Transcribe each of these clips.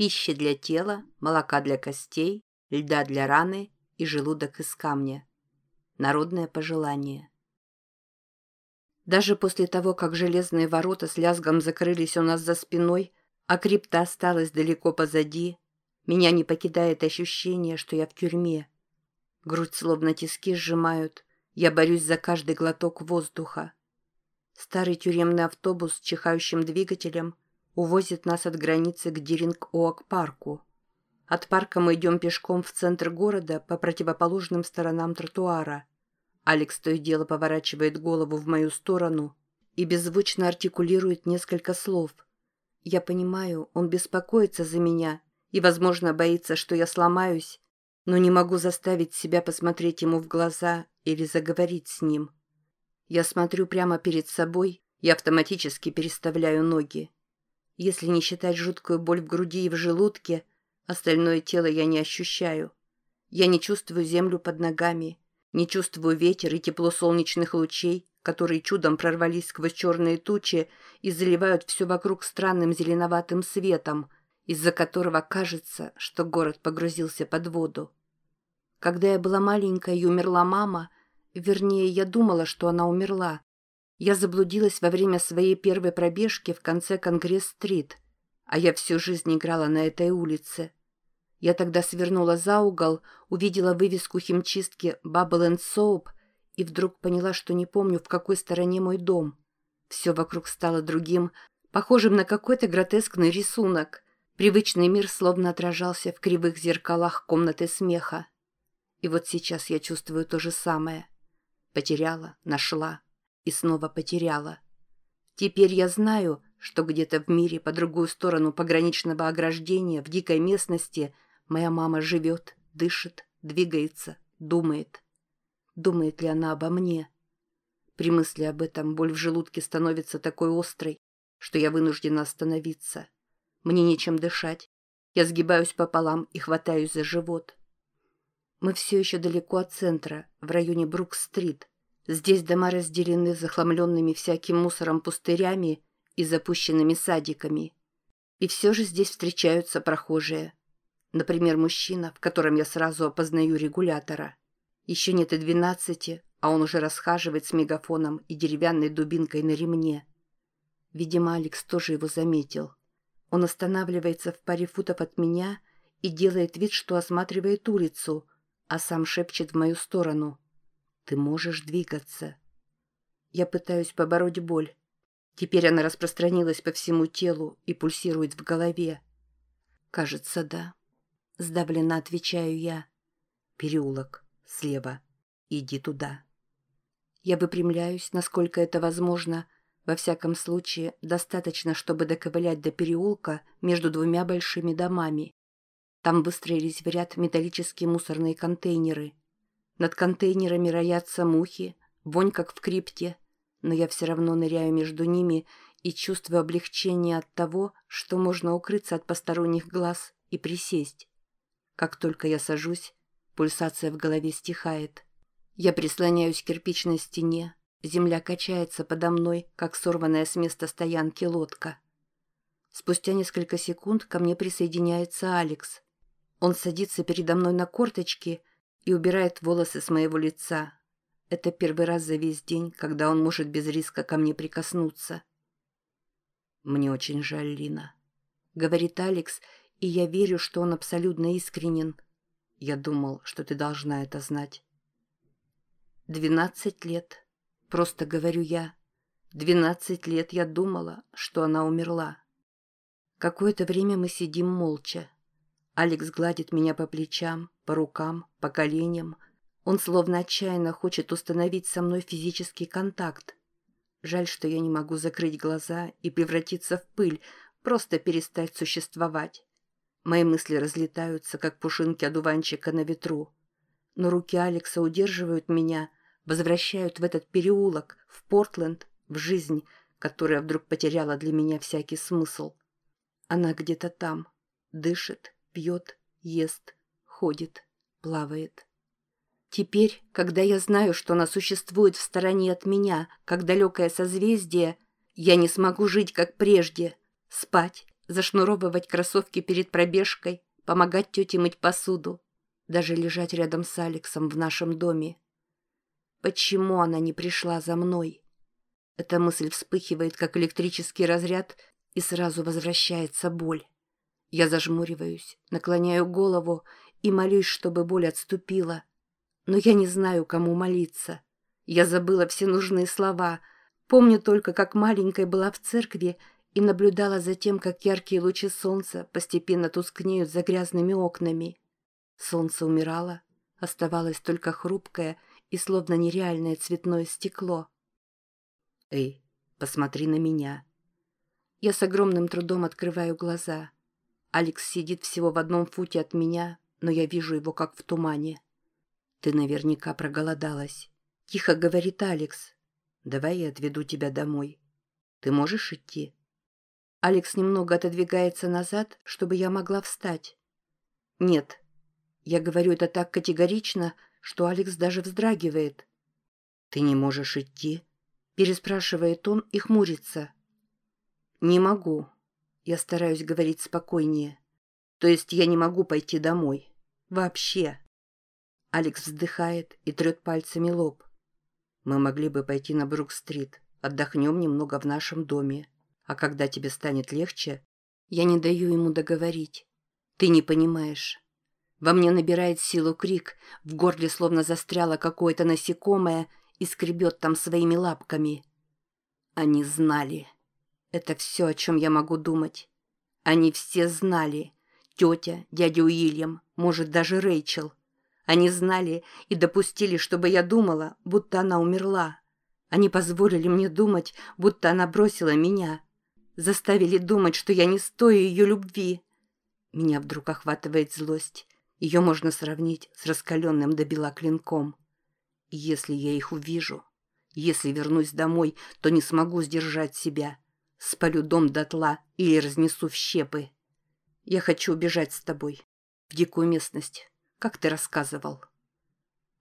Пищи для тела, молока для костей, льда для раны и желудок из камня. Народное пожелание. Даже после того, как железные ворота с лязгом закрылись у нас за спиной, а крипта осталась далеко позади, меня не покидает ощущение, что я в тюрьме. Грудь словно тиски сжимают, я борюсь за каждый глоток воздуха. Старый тюремный автобус с чихающим двигателем увозит нас от границы к Диринг-Оак-парку. От парка мы идем пешком в центр города по противоположным сторонам тротуара. Алекс то и дело поворачивает голову в мою сторону и беззвучно артикулирует несколько слов. Я понимаю, он беспокоится за меня и, возможно, боится, что я сломаюсь, но не могу заставить себя посмотреть ему в глаза или заговорить с ним. Я смотрю прямо перед собой и автоматически переставляю ноги. Если не считать жуткую боль в груди и в желудке, остальное тело я не ощущаю. Я не чувствую землю под ногами, не чувствую ветер и тепло солнечных лучей, которые чудом прорвались сквозь черные тучи и заливают все вокруг странным зеленоватым светом, из-за которого кажется, что город погрузился под воду. Когда я была маленькая и умерла мама, вернее, я думала, что она умерла, я заблудилась во время своей первой пробежки в конце Конгресс-стрит, а я всю жизнь играла на этой улице. Я тогда свернула за угол, увидела вывеску химчистки «Bubble and Soap» и вдруг поняла, что не помню, в какой стороне мой дом. Все вокруг стало другим, похожим на какой-то гротескный рисунок. Привычный мир словно отражался в кривых зеркалах комнаты смеха. И вот сейчас я чувствую то же самое. Потеряла, нашла и снова потеряла. Теперь я знаю, что где-то в мире по другую сторону пограничного ограждения в дикой местности моя мама живет, дышит, двигается, думает. Думает ли она обо мне? При мысли об этом боль в желудке становится такой острой, что я вынуждена остановиться. Мне нечем дышать. Я сгибаюсь пополам и хватаюсь за живот. Мы все еще далеко от центра, в районе Брук-стрит. Здесь дома разделены захламленными всяким мусором пустырями и запущенными садиками. И все же здесь встречаются прохожие. Например, мужчина, в котором я сразу опознаю регулятора. Еще нет и двенадцати, а он уже расхаживает с мегафоном и деревянной дубинкой на ремне. Видимо, Алекс тоже его заметил. Он останавливается в паре футов от меня и делает вид, что осматривает улицу, а сам шепчет в мою сторону. Ты можешь двигаться. Я пытаюсь побороть боль. Теперь она распространилась по всему телу и пульсирует в голове. Кажется, да. Сдавленно отвечаю я. Переулок. Слева. Иди туда. Я выпрямляюсь, насколько это возможно. Во всяком случае, достаточно, чтобы доковылять до переулка между двумя большими домами. Там выстроились в ряд металлические мусорные контейнеры – над контейнерами роятся мухи, вонь как в крипте, но я все равно ныряю между ними и чувствую облегчение от того, что можно укрыться от посторонних глаз и присесть. Как только я сажусь, пульсация в голове стихает. Я прислоняюсь к кирпичной стене, земля качается подо мной, как сорванная с места стоянки лодка. Спустя несколько секунд ко мне присоединяется Алекс. Он садится передо мной на корточки и убирает волосы с моего лица. Это первый раз за весь день, когда он может без риска ко мне прикоснуться. «Мне очень жаль, Лина», — говорит Алекс, и я верю, что он абсолютно искренен. Я думал, что ты должна это знать. «Двенадцать лет», — просто говорю я. «Двенадцать лет я думала, что она умерла». Какое-то время мы сидим молча. Алекс гладит меня по плечам, по рукам, по коленям. Он словно отчаянно хочет установить со мной физический контакт. Жаль, что я не могу закрыть глаза и превратиться в пыль, просто перестать существовать. Мои мысли разлетаются, как пушинки одуванчика на ветру. Но руки Алекса удерживают меня, возвращают в этот переулок, в Портленд, в жизнь, которая вдруг потеряла для меня всякий смысл. Она где-то там, дышит, пьет, ест, ходит, плавает. Теперь, когда я знаю, что она существует в стороне от меня, как далекое созвездие, я не смогу жить, как прежде, спать, зашнуровывать кроссовки перед пробежкой, помогать тете мыть посуду, даже лежать рядом с Алексом в нашем доме. Почему она не пришла за мной? Эта мысль вспыхивает, как электрический разряд, и сразу возвращается боль. Я зажмуриваюсь, наклоняю голову и молюсь, чтобы боль отступила. Но я не знаю, кому молиться. Я забыла все нужные слова. Помню только, как маленькая была в церкви и наблюдала за тем, как яркие лучи солнца постепенно тускнеют за грязными окнами. Солнце умирало, оставалось только хрупкое и словно нереальное цветное стекло. «Эй, посмотри на меня!» Я с огромным трудом открываю глаза. Алекс сидит всего в одном футе от меня, но я вижу его как в тумане. «Ты наверняка проголодалась», — тихо говорит Алекс. «Давай я отведу тебя домой. Ты можешь идти?» Алекс немного отодвигается назад, чтобы я могла встать. «Нет». Я говорю это так категорично, что Алекс даже вздрагивает. «Ты не можешь идти?» Переспрашивает он и хмурится. «Не могу». Я стараюсь говорить спокойнее. То есть я не могу пойти домой. Вообще. Алекс вздыхает и трет пальцами лоб. Мы могли бы пойти на Брук-стрит. Отдохнем немного в нашем доме. А когда тебе станет легче, я не даю ему договорить. Ты не понимаешь. Во мне набирает силу крик, в горле словно застряло какое-то насекомое и скребет там своими лапками. Они знали. Это все, о чем я могу думать. Они все знали. Тетя, дядя Уильям, может, даже Рэйчел. Они знали и допустили, чтобы я думала, будто она умерла. Они позволили мне думать, будто она бросила меня. Заставили думать, что я не стою ее любви. Меня вдруг охватывает злость. Ее можно сравнить с раскаленным до бела клинком. Если я их увижу, если вернусь домой, то не смогу сдержать себя. Спалю дом дотла или разнесу в щепы. Я хочу убежать с тобой. В дикую местность, как ты рассказывал.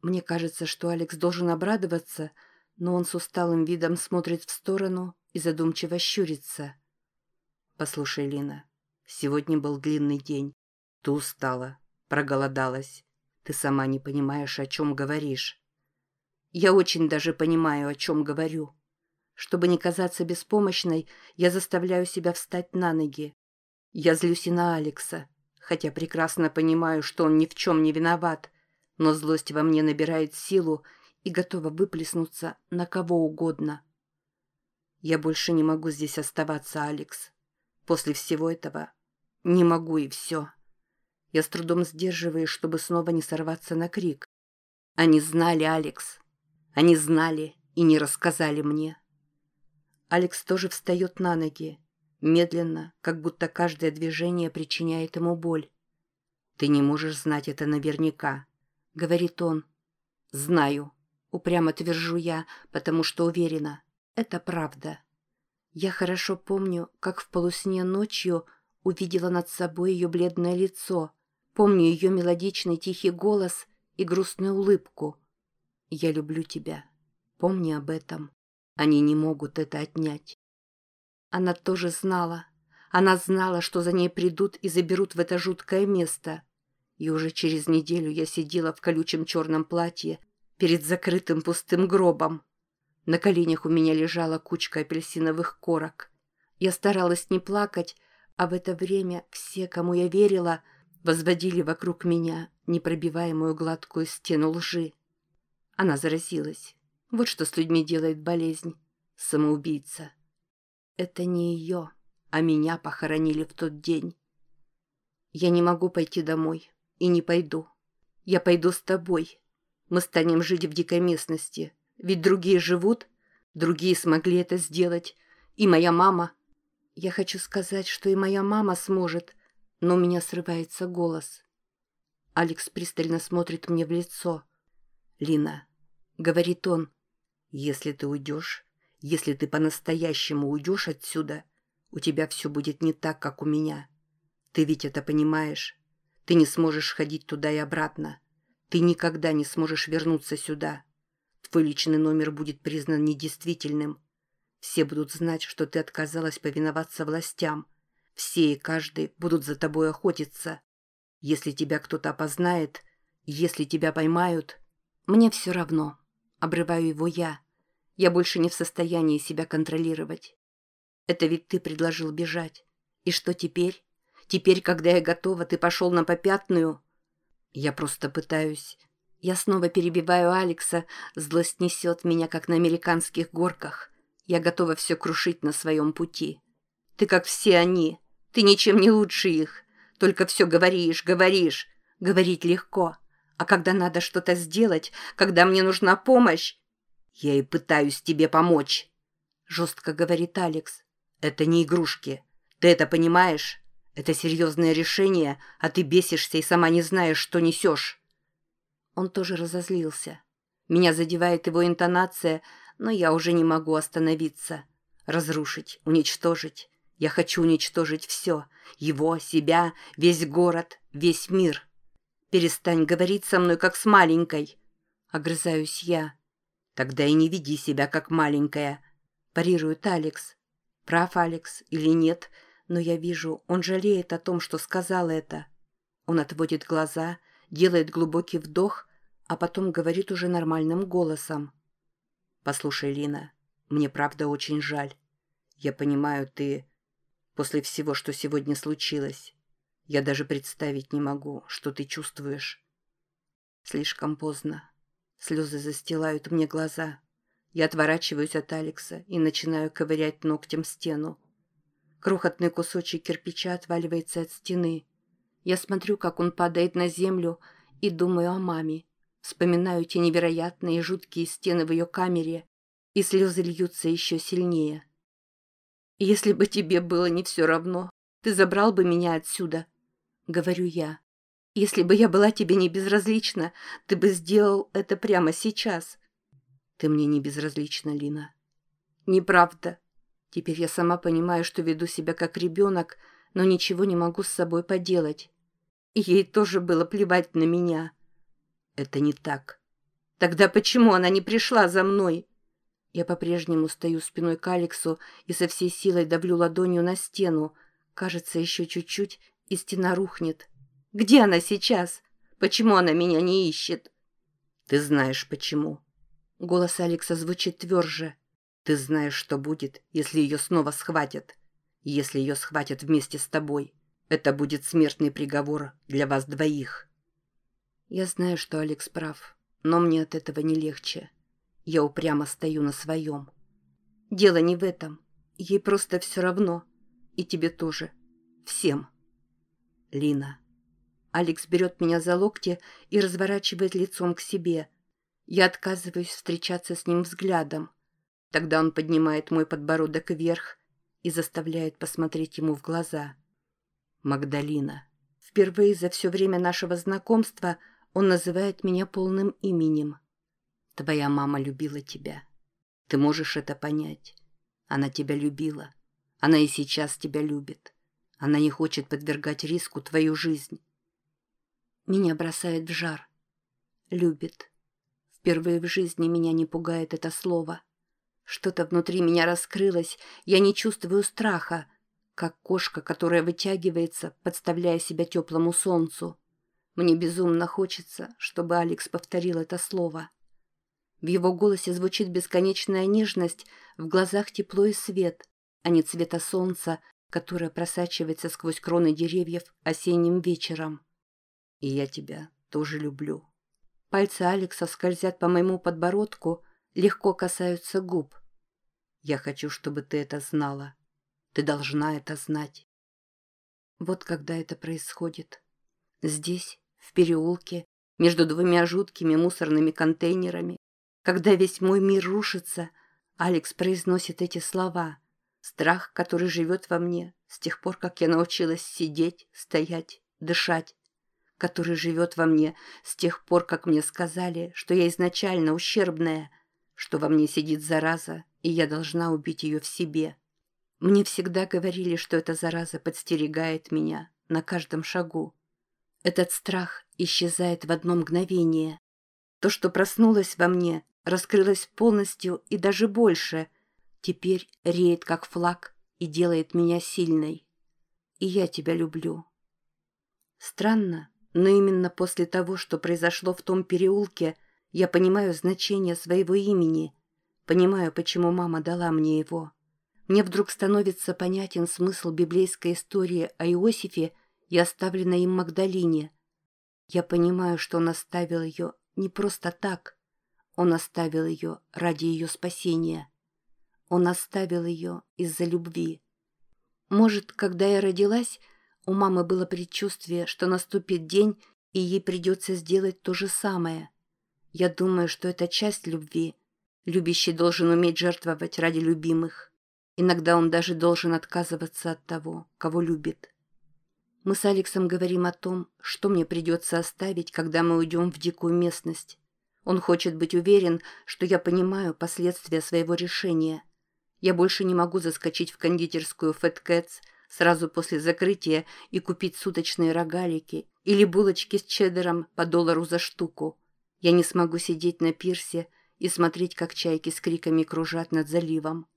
Мне кажется, что Алекс должен обрадоваться, но он с усталым видом смотрит в сторону и задумчиво щурится. Послушай, Лина, сегодня был длинный день. Ты устала, проголодалась. Ты сама не понимаешь, о чем говоришь. Я очень даже понимаю, о чем говорю. Чтобы не казаться беспомощной, я заставляю себя встать на ноги. Я злюсь и на Алекса, хотя прекрасно понимаю, что он ни в чем не виноват, но злость во мне набирает силу и готова выплеснуться на кого угодно. Я больше не могу здесь оставаться, Алекс. После всего этого не могу и все. Я с трудом сдерживаюсь, чтобы снова не сорваться на крик. Они знали, Алекс. Они знали и не рассказали мне. Алекс тоже встает на ноги, медленно, как будто каждое движение причиняет ему боль. «Ты не можешь знать это наверняка», — говорит он. «Знаю», — упрямо твержу я, потому что уверена, это правда. Я хорошо помню, как в полусне ночью увидела над собой ее бледное лицо, помню ее мелодичный тихий голос и грустную улыбку. «Я люблю тебя. Помни об этом. Они не могут это отнять». Она тоже знала. Она знала, что за ней придут и заберут в это жуткое место. И уже через неделю я сидела в колючем черном платье перед закрытым пустым гробом. На коленях у меня лежала кучка апельсиновых корок. Я старалась не плакать, а в это время все, кому я верила, возводили вокруг меня непробиваемую гладкую стену лжи. Она заразилась. Вот что с людьми делает болезнь. Самоубийца. Это не ее, а меня похоронили в тот день. Я не могу пойти домой и не пойду. Я пойду с тобой. Мы станем жить в дикой местности. Ведь другие живут, другие смогли это сделать. И моя мама... Я хочу сказать, что и моя мама сможет, но у меня срывается голос. Алекс пристально смотрит мне в лицо. «Лина», — говорит он, — «если ты уйдешь, если ты по-настоящему уйдешь отсюда, у тебя все будет не так, как у меня. Ты ведь это понимаешь. Ты не сможешь ходить туда и обратно. Ты никогда не сможешь вернуться сюда. Твой личный номер будет признан недействительным. Все будут знать, что ты отказалась повиноваться властям. Все и каждый будут за тобой охотиться. Если тебя кто-то опознает, если тебя поймают, мне все равно. Обрываю его я. Я больше не в состоянии себя контролировать. Это ведь ты предложил бежать. И что теперь? Теперь, когда я готова, ты пошел на попятную? Я просто пытаюсь. Я снова перебиваю Алекса, злость несет меня, как на американских горках. Я готова все крушить на своем пути. Ты как все они. Ты ничем не лучше их. Только все говоришь, говоришь. Говорить легко. А когда надо что-то сделать, когда мне нужна помощь... Я и пытаюсь тебе помочь, жестко говорит Алекс. Это не игрушки. Ты это понимаешь? Это серьезное решение, а ты бесишься и сама не знаешь, что несешь. Он тоже разозлился. Меня задевает его интонация, но я уже не могу остановиться. Разрушить, уничтожить. Я хочу уничтожить все. Его, себя, весь город, весь мир. Перестань говорить со мной, как с маленькой. Огрызаюсь я. Тогда и не веди себя, как маленькая. Парирует Алекс. Прав Алекс или нет, но я вижу, он жалеет о том, что сказал это. Он отводит глаза, делает глубокий вдох, а потом говорит уже нормальным голосом. «Послушай, Лина, мне правда очень жаль. Я понимаю, ты... После всего, что сегодня случилось, я даже представить не могу, что ты чувствуешь. Слишком поздно. Слезы застилают мне глаза. Я отворачиваюсь от Алекса и начинаю ковырять ногтем стену. Крохотный кусочек кирпича отваливается от стены. Я смотрю, как он падает на землю, и думаю о маме. Вспоминаю те невероятные жуткие стены в ее камере, и слезы льются еще сильнее. «Если бы тебе было не все равно, ты забрал бы меня отсюда», — говорю я. «Если бы я была тебе не безразлична, ты бы сделал это прямо сейчас». «Ты мне не безразлична, Лина». «Неправда. Теперь я сама понимаю, что веду себя как ребенок, но ничего не могу с собой поделать. Ей тоже было плевать на меня. Это не так. Тогда почему она не пришла за мной? Я по-прежнему стою спиной к Алексу и со всей силой давлю ладонью на стену. Кажется, еще чуть-чуть, и стена рухнет. Где она сейчас? Почему она меня не ищет? Ты знаешь, почему. Голос Алекса звучит тверже. Ты знаешь, что будет, если ее снова схватят. Если ее схватят вместе с тобой. Это будет смертный приговор для вас двоих. Я знаю, что Алекс прав, но мне от этого не легче. Я упрямо стою на своем. Дело не в этом. Ей просто все равно. И тебе тоже. Всем. Лина. Алекс берет меня за локти и разворачивает лицом к себе. Я отказываюсь встречаться с ним взглядом. Тогда он поднимает мой подбородок вверх и заставляет посмотреть ему в глаза. Магдалина. Впервые за все время нашего знакомства он называет меня полным именем. Твоя мама любила тебя. Ты можешь это понять. Она тебя любила. Она и сейчас тебя любит. Она не хочет подвергать риску твою жизнь. Меня бросает в жар. Любит. Впервые в жизни меня не пугает это слово. Что-то внутри меня раскрылось, я не чувствую страха, как кошка, которая вытягивается, подставляя себя теплому солнцу. Мне безумно хочется, чтобы Алекс повторил это слово. В его голосе звучит бесконечная нежность, в глазах тепло и свет, а не цвета солнца, которое просачивается сквозь кроны деревьев осенним вечером. И я тебя тоже люблю. Пальцы Алекса скользят по моему подбородку, легко касаются губ. Я хочу, чтобы ты это знала. Ты должна это знать. Вот когда это происходит. Здесь, в переулке, между двумя жуткими мусорными контейнерами, когда весь мой мир рушится, Алекс произносит эти слова. Страх, который живет во мне с тех пор, как я научилась сидеть, стоять, дышать который живет во мне с тех пор, как мне сказали, что я изначально ущербная, что во мне сидит зараза, и я должна убить ее в себе. Мне всегда говорили, что эта зараза подстерегает меня на каждом шагу. Этот страх исчезает в одно мгновение. То, что проснулось во мне, раскрылось полностью и даже больше, теперь реет как флаг и делает меня сильной. и я тебя люблю. Странно, но именно после того, что произошло в том переулке, я понимаю значение своего имени, понимаю, почему мама дала мне его. Мне вдруг становится понятен смысл библейской истории о Иосифе и оставленной им Магдалине. Я понимаю, что он оставил ее не просто так. Он оставил ее ради ее спасения. Он оставил ее из-за любви. Может, когда я родилась, у мамы было предчувствие, что наступит день, и ей придется сделать то же самое. Я думаю, что это часть любви. Любящий должен уметь жертвовать ради любимых. Иногда он даже должен отказываться от того, кого любит. Мы с Алексом говорим о том, что мне придется оставить, когда мы уйдем в дикую местность. Он хочет быть уверен, что я понимаю последствия своего решения. Я больше не могу заскочить в кондитерскую Fat Cats сразу после закрытия и купить суточные рогалики или булочки с чеддером по доллару за штуку. Я не смогу сидеть на пирсе и смотреть, как чайки с криками кружат над заливом.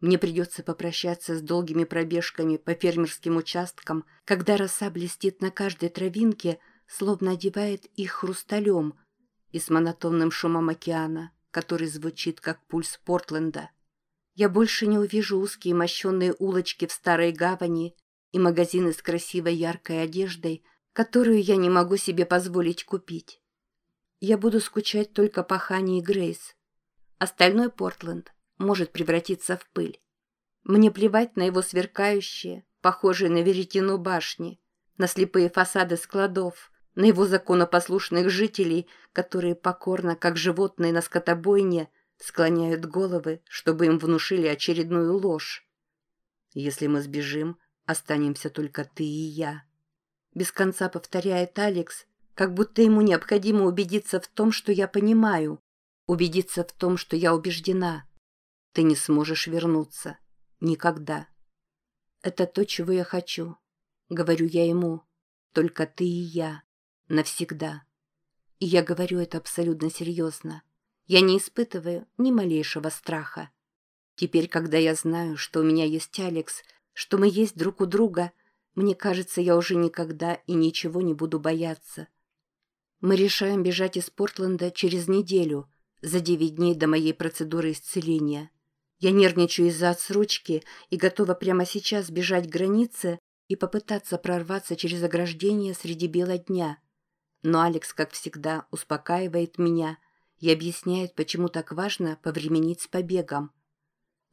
Мне придется попрощаться с долгими пробежками по фермерским участкам, когда роса блестит на каждой травинке, словно одевает их хрусталем, и с монотонным шумом океана, который звучит как пульс Портленда. Я больше не увижу узкие мощенные улочки в старой гавани и магазины с красивой яркой одеждой, которую я не могу себе позволить купить. Я буду скучать только по Хане и Грейс. Остальной Портленд может превратиться в пыль. Мне плевать на его сверкающие, похожие на веретено башни, на слепые фасады складов, на его законопослушных жителей, которые покорно, как животные на скотобойне, склоняют головы, чтобы им внушили очередную ложь. «Если мы сбежим, останемся только ты и я», — без конца повторяет Алекс, как будто ему необходимо убедиться в том, что я понимаю, убедиться в том, что я убеждена. Ты не сможешь вернуться. Никогда. Это то, чего я хочу. Говорю я ему. Только ты и я. Навсегда. И я говорю это абсолютно серьезно. Я не испытываю ни малейшего страха. Теперь, когда я знаю, что у меня есть Алекс, что мы есть друг у друга, мне кажется, я уже никогда и ничего не буду бояться. Мы решаем бежать из Портленда через неделю, за девять дней до моей процедуры исцеления. Я нервничаю из-за отсрочки и готова прямо сейчас бежать к границе и попытаться прорваться через ограждение среди бела дня. Но Алекс, как всегда, успокаивает меня – и объясняет, почему так важно повременить с побегом.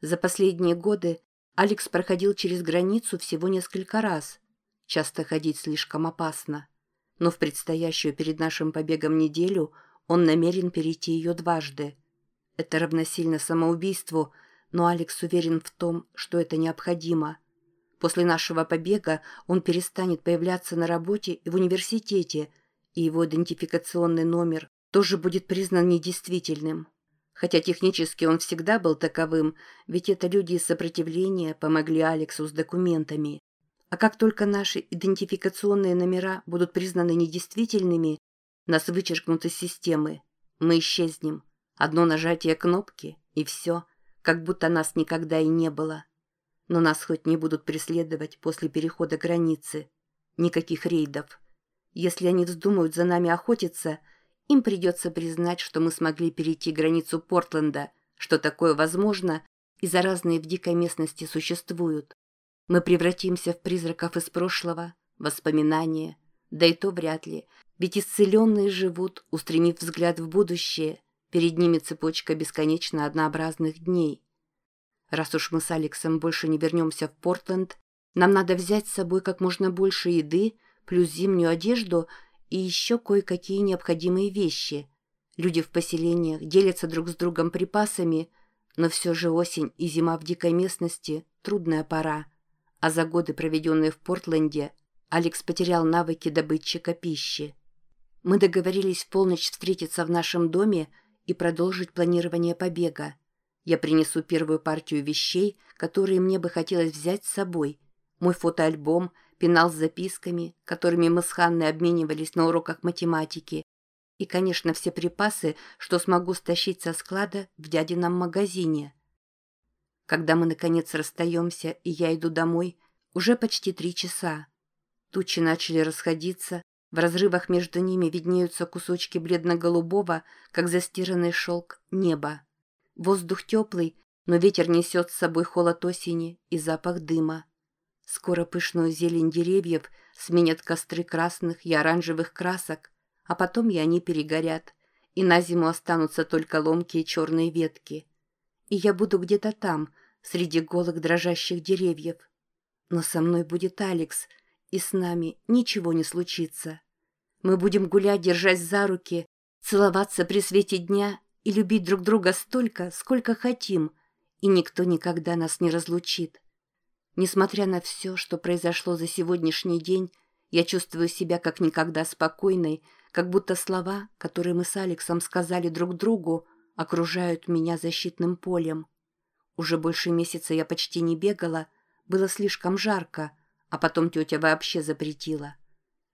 За последние годы Алекс проходил через границу всего несколько раз. Часто ходить слишком опасно. Но в предстоящую перед нашим побегом неделю он намерен перейти ее дважды. Это равносильно самоубийству, но Алекс уверен в том, что это необходимо. После нашего побега он перестанет появляться на работе и в университете, и его идентификационный номер тоже будет признан недействительным. Хотя технически он всегда был таковым, ведь это люди из сопротивления помогли Алексу с документами. А как только наши идентификационные номера будут признаны недействительными, нас вычеркнут из системы. Мы исчезнем. Одно нажатие кнопки, и все, как будто нас никогда и не было. Но нас хоть не будут преследовать после перехода границы. Никаких рейдов. Если они вздумают за нами охотиться – им придется признать, что мы смогли перейти границу Портленда, что такое возможно, и заразные в дикой местности существуют. Мы превратимся в призраков из прошлого, воспоминания, да и то вряд ли, ведь исцеленные живут, устремив взгляд в будущее, перед ними цепочка бесконечно однообразных дней. Раз уж мы с Алексом больше не вернемся в Портленд, нам надо взять с собой как можно больше еды, плюс зимнюю одежду – и еще кое-какие необходимые вещи. Люди в поселениях делятся друг с другом припасами, но все же осень и зима в дикой местности – трудная пора. А за годы, проведенные в Портленде, Алекс потерял навыки добытчика пищи. Мы договорились в полночь встретиться в нашем доме и продолжить планирование побега. Я принесу первую партию вещей, которые мне бы хотелось взять с собой. Мой фотоальбом – пенал с записками, которыми мы с Ханной обменивались на уроках математики, и, конечно, все припасы, что смогу стащить со склада в дядином магазине. Когда мы, наконец, расстаемся, и я иду домой, Уже почти три часа. Тучи начали расходиться, в разрывах между ними виднеются кусочки бледно-голубого, как застиранный шелк, неба. Воздух теплый, но ветер несет с собой холод осени и запах дыма. Скоро пышную зелень деревьев сменят костры красных и оранжевых красок, а потом и они перегорят, и на зиму останутся только ломкие черные ветки. И я буду где-то там, среди голых дрожащих деревьев. Но со мной будет Алекс, и с нами ничего не случится. Мы будем гулять, держась за руки, целоваться при свете дня и любить друг друга столько, сколько хотим, и никто никогда нас не разлучит. Несмотря на все, что произошло за сегодняшний день, я чувствую себя как никогда спокойной, как будто слова, которые мы с Алексом сказали друг другу, окружают меня защитным полем. Уже больше месяца я почти не бегала, было слишком жарко, а потом тетя вообще запретила.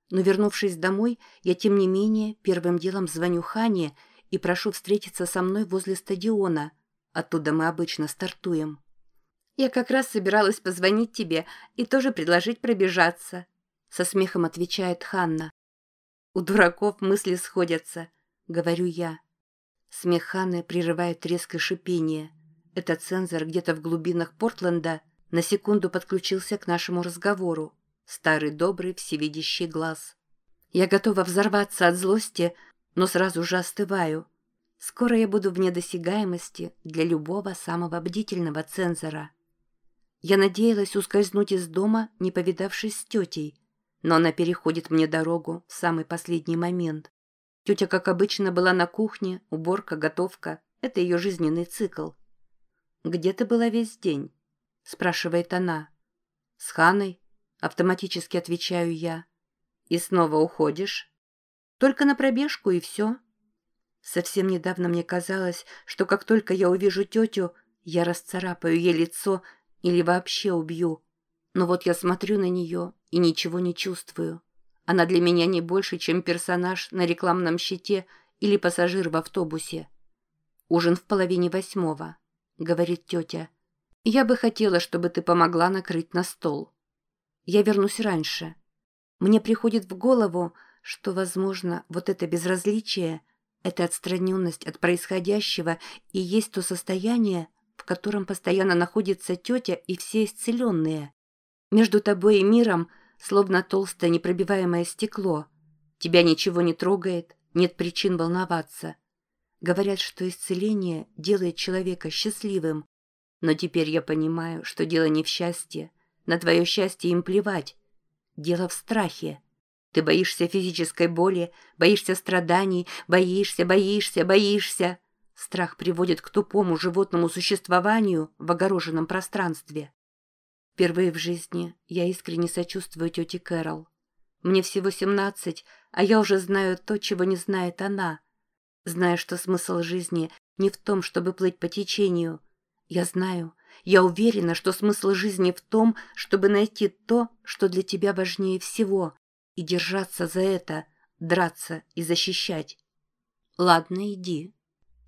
Но вернувшись домой, я тем не менее первым делом звоню Хане и прошу встретиться со мной возле стадиона. Оттуда мы обычно стартуем. «Я как раз собиралась позвонить тебе и тоже предложить пробежаться», — со смехом отвечает Ханна. «У дураков мысли сходятся», — говорю я. Смех Ханны прерывает резкое шипение. Это цензор где-то в глубинах Портленда на секунду подключился к нашему разговору. Старый добрый всевидящий глаз. Я готова взорваться от злости, но сразу же остываю. Скоро я буду вне досягаемости для любого самого бдительного цензора. Я надеялась ускользнуть из дома, не повидавшись с тетей, но она переходит мне дорогу в самый последний момент. Тетя, как обычно, была на кухне, уборка, готовка. Это ее жизненный цикл. «Где ты была весь день?» – спрашивает она. «С Ханой?» – автоматически отвечаю я. «И снова уходишь?» «Только на пробежку и все». Совсем недавно мне казалось, что как только я увижу тетю, я расцарапаю ей лицо или вообще убью. Но вот я смотрю на нее и ничего не чувствую. Она для меня не больше, чем персонаж на рекламном щите или пассажир в автобусе. «Ужин в половине восьмого», — говорит тетя. «Я бы хотела, чтобы ты помогла накрыть на стол. Я вернусь раньше. Мне приходит в голову, что, возможно, вот это безразличие, эта отстраненность от происходящего и есть то состояние, в котором постоянно находится тетя и все исцеленные. Между тобой и миром словно толстое непробиваемое стекло. Тебя ничего не трогает, нет причин волноваться. Говорят, что исцеление делает человека счастливым. Но теперь я понимаю, что дело не в счастье. На твое счастье им плевать. Дело в страхе. Ты боишься физической боли, боишься страданий, боишься, боишься, боишься. Страх приводит к тупому животному существованию в огороженном пространстве. Впервые в жизни я искренне сочувствую тете Кэрол. Мне всего семнадцать, а я уже знаю то, чего не знает она. Знаю, что смысл жизни не в том, чтобы плыть по течению. Я знаю, я уверена, что смысл жизни в том, чтобы найти то, что для тебя важнее всего, и держаться за это, драться и защищать. Ладно, иди.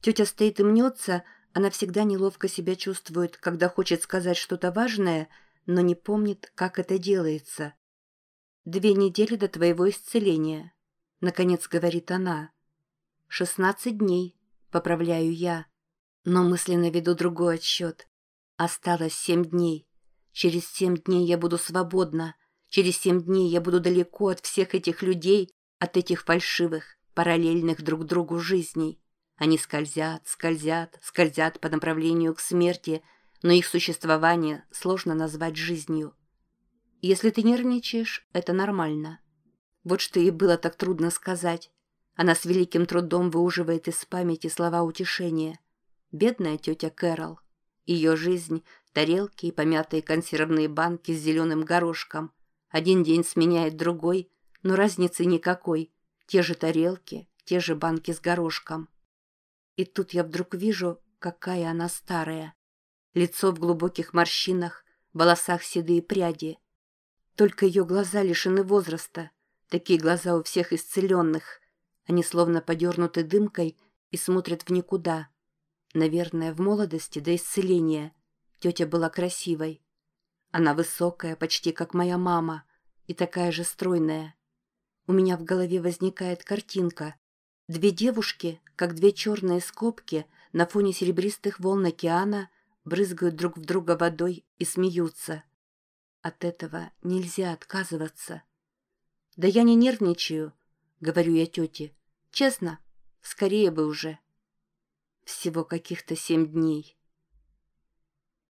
Тетя стоит и мнется, она всегда неловко себя чувствует, когда хочет сказать что-то важное, но не помнит, как это делается. «Две недели до твоего исцеления», — наконец говорит она. «Шестнадцать дней», — поправляю я, но мысленно веду другой отсчет. Осталось семь дней. Через семь дней я буду свободна. Через семь дней я буду далеко от всех этих людей, от этих фальшивых, параллельных друг другу жизней. Они скользят, скользят, скользят по направлению к смерти, но их существование сложно назвать жизнью. Если ты нервничаешь, это нормально. Вот что ей было так трудно сказать. Она с великим трудом выуживает из памяти слова утешения. Бедная тетя Кэрол. Ее жизнь — тарелки и помятые консервные банки с зеленым горошком. Один день сменяет другой, но разницы никакой. Те же тарелки, те же банки с горошком. И тут я вдруг вижу, какая она старая. Лицо в глубоких морщинах, волосах седые пряди. Только ее глаза лишены возраста. Такие глаза у всех исцеленных. Они словно подернуты дымкой и смотрят в никуда. Наверное, в молодости до исцеления. Тетя была красивой. Она высокая, почти как моя мама, и такая же стройная. У меня в голове возникает картинка. Две девушки, как две черные скобки, на фоне серебристых волн океана, брызгают друг в друга водой и смеются. От этого нельзя отказываться. «Да я не нервничаю», — говорю я тете. «Честно, скорее бы уже». Всего каких-то семь дней.